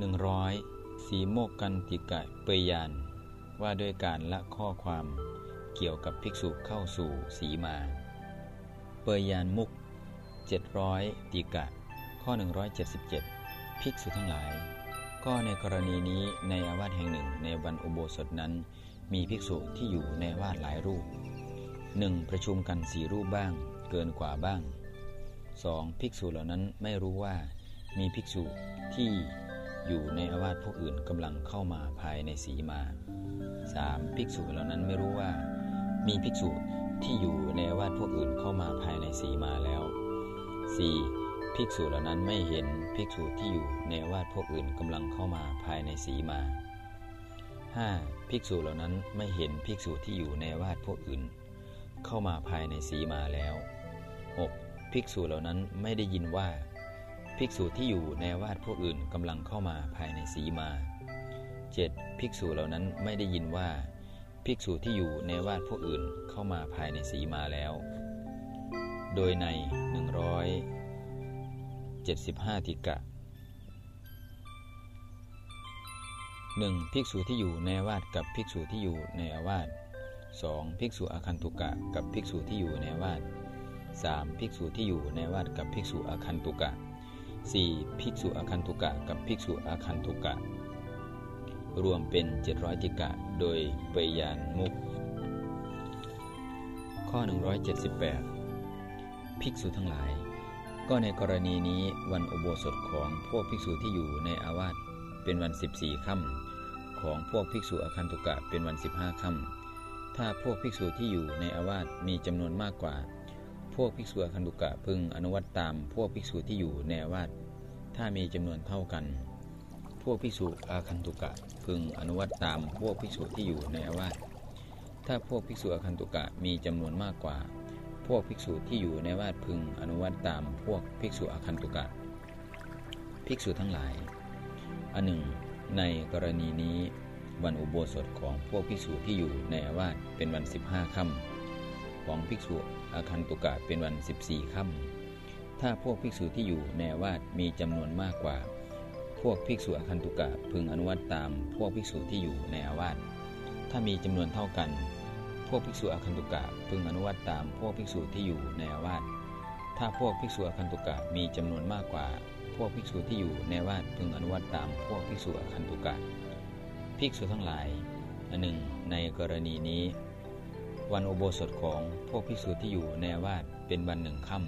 100สีโมกกันติกะเปยยาน ว่าด้วยการละข้อความเกี่ยวกับภิกษุเข้าสู่สีมา เปยยานมุก 700ติกะ ข้อ 177 ภิกษุทั้งหลาย ก็ในกรณีนี้ในอาวาสแห่งหนึ่งในวันอุโบสถนั้น มีภิกษุที่อยู่ในวาดหลายรูป 1. ประชุมกันสี่รูปบ้าง เกินกว่าบ้าง 2. ภิกษุเหล่านั้นไม่รู้ว่ามีภิกษุที่ อยู่ในอาวาสพวกอื่นกำลังเข้ามาภายในสีมา 3. ภิกษุเหล่านั้นไม่รู้ว่า มีภิกษุที่อยู่ในอาวาสพวกอื่นเข้ามาภายในสีมาแล้ว 4. ภิกษุเหล่านั้นไม่เห็นภิกษุที่อยู่ในอาวาสพวกอื่นกำลังเข้ามาภายในสีมา 5. ภิกษุเหล่านั้นไม่เห็นภิกษุที่อยู่ในอาวาสพวกอื่น เข้ามาภายในสีมาแล้ว 6. ภิกษุเหล่านั้นไม่ได้ยินว่า ภิกษุที่อยู่ในวาสพวกอื่นกำลังเข้ามาภายในสีมา 7. ภิกษุเหล่านั้นไม่ได้ยินว่า ภิกษุที่อยู่ในวาสพวกอื่นเข้ามาภายในสีมาแล้ว โดยใน 175ติกะ 1. ภิกษุที่อยู่ในวาสกับภิกษุที่อยู่ในอาวาส 2. ภิกษุอาคันตุกะกับภิกษุที่อยู่ในวาส 3. ภิกษุที่อยู่ในวาสกับภิกษุอาคันตุกะ 4. ภิกษุอาคันตุกะกับภิกษุอาคันตุกะ รวมเป็น 700 ติกะ โดยปยยานมุก ข้อ 178 ภิกษุทั้งหลาย ก็ในกรณีนี้วันอุโบสถของพวกภิกษุที่อยู่ในอาวาสเป็นวัน 14ค่ำของพวกภิกษุอาคันตุกะเป็นวัน 15ค่ำถ้าพวกภิกษุที่อยู่ในอาวาสมีจำนวนมากกว่า พวกภิกษุอคันตุกะพึงอนุวัตตามพวกภิกษุที่อยู่ในวาสถ้ามีจำนวนเท่ากัน พวกภิกษุอาคันตุกะพึงอนุวัตตามพวกภิกษุที่อยู่ในอาวาสถ้าพวกภิกษุอาคันตุกะมีจำนวนมากกว่า พวกภิกษุที่อยู่ในวาสพึงอนุวัตตามพวกภิกษุอาคันตุกะ ภิกษุทั้งหลาย อันหนึ่ง ในกรณีนี้วันอุโบสถของพวกภิกษุที่อยู่ในอาวาสเป็นวัน 15ค่ำ ของภิกษุอาคันตุกะเป็นวัน 14ค่ำถ้าพวกภิกษุที่อยู่ในอาวาสมีจำนวนมากกว่า พวกภิกษุอาคันตุกะพึงอนุวัตตาม พวกภิกษุที่อยู่ในอาวาสถ้ามีจำนวนเท่ากัน พวกภิกษุอาคันตุกะพึงอนุวัตตาม พวกภิกษุที่อยู่ในอาวาสถ้าพวกภิกษุอาคันตุกะมีจำนวนมากกว่า พวกภิกษุที่อยู่ในอาวาสพึงอนุวัตตาม พวกภิกษุอาคันตุกะ ภิกษุทั้งหลายอันหนึ่งในกรณีนี้ วันอุโบสถของพวกภิกษุที่อยู่ในวาสเป็นวันหนึ่งค่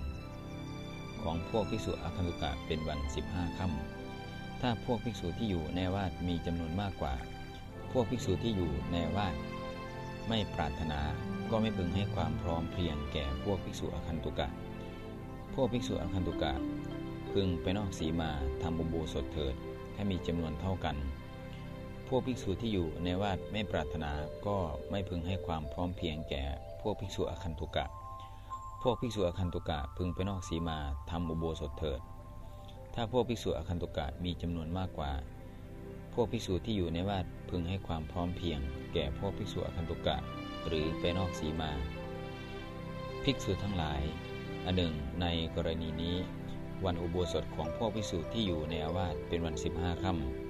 ำของพวกภิกษุอาคันตุกะเป็นวัน 15ค่ำถ้าพวกภิกษุที่อยู่ในวาสมีจำนวนมากกว่า พวกภิกษุที่อยู่ในวาสไม่ปรารถนาก็ไม่พึงให้ความพร้อมเพรียงแก่พวกภิกษุอาคันตุกะ พวกภิกษุอาคันตุกะพึงไปนอกสีมาทำอุโบสถเถิดให้มีจำนวนเท่ากัน วกภิกษุที่อยู่ในวาดไม่ปรารถนาก็ไม่พึงให้ความพร้อมเพียงแก่พวกภิกษุอคันตุกะ พวกภิกษุอคันตุกะพึงไปนอกสีมาทำอุโบสถเถิด ถ้าพวกภิกษุอคันตุกะมีจำนวนมากกว่า พวกภิกษุที่อยู่ในวาดพึงให้ความพร้อมเพียง แก่พวกภิกษุอคันตุกะ หรือไปนอกสีมา ภิกษุทั้งหลาย อันหนึ่ง ในกรณีนี้ วันอุโบสถของพวกภิกษุที่อยู่ในอาวาสเป็นวัน 15ค่ำ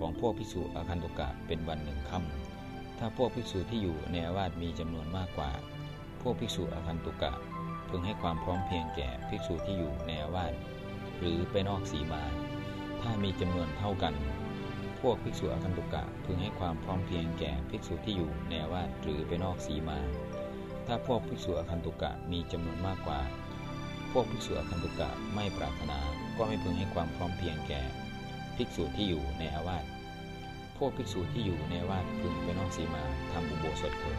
ของพวกภิกษุอาคันตุกะเป็นวันหนึ่งค่ำถ้าพวกภิกษุที่อยู่ในอาวาสมีจำนวนมากกว่า พวกภิกษุอาคันตุกะพึงให้ความพร้อมเพียงแก่ภิกษุที่อยู่ในอาวาสหรือไปนอกสีมา ถ้ามีจำนวนเท่ากัน พวกภิกษุอาคันตุกะพึงให้ความพร้อมเพียงแก่ภิกษุที่อยู่ในอาวาสหรือไปนอกสีมา ถ้าพวกภิกษุอาคันตุกะมีจำนวนมากกว่า พวกภิกษุอาคันตุกะไม่ปรารถนาก็ไม่พึงให้ความพร้อมเพียงแก่ ภิกษุที่อยู่ในอาวาส พวกภิกษุที่อยู่ในอาวาสพึงไปนอกสีมาทำอุโบสถเถิด